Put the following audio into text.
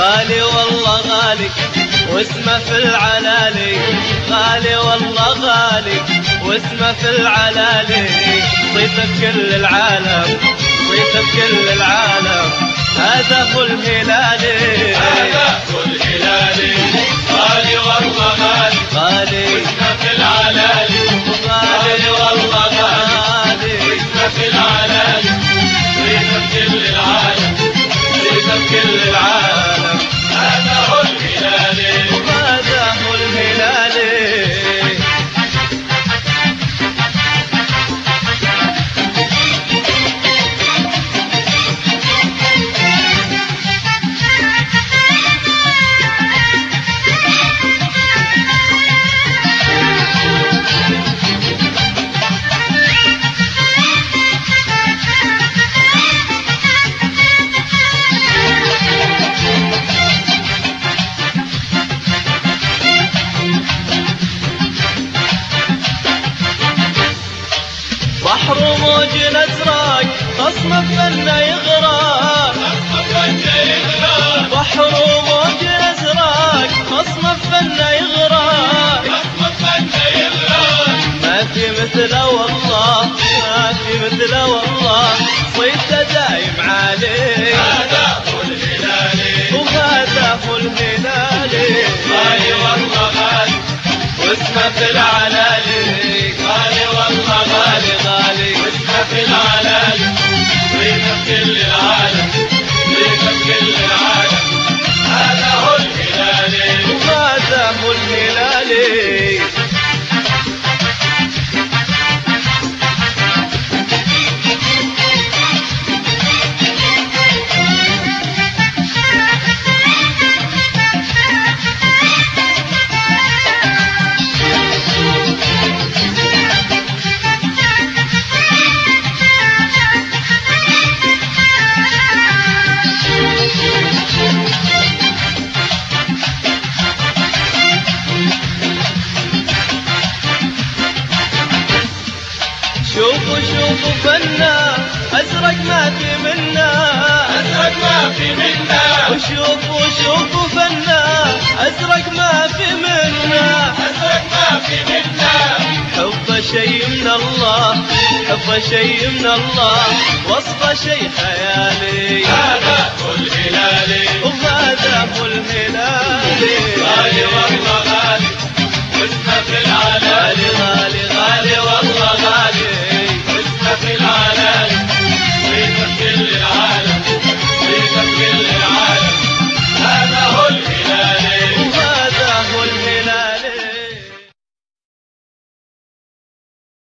غالي والله غالي واسمه في العلالي. غالي والله غالي واسمه في العلالي. صيته بكل العالم صيته بكل العالم. هذا هو الهلالي فنه يغرق بحر موج الازرق خصم فنه يغرق ما في مثله والله ما في مثله والله. صيته دايم عليه هذا هو الهلالي وهذا هو الهلالي غالي والله. غالي واسمه شوفوا فنا أزرق ما في منا أزرق ما في منا وشوفوا شوفوا فنا أزرق ما في منا أزرق ما في منا حبه شيء من الله حبه شيء من الله وصفه شيء خيالي. هذا هو الهلالي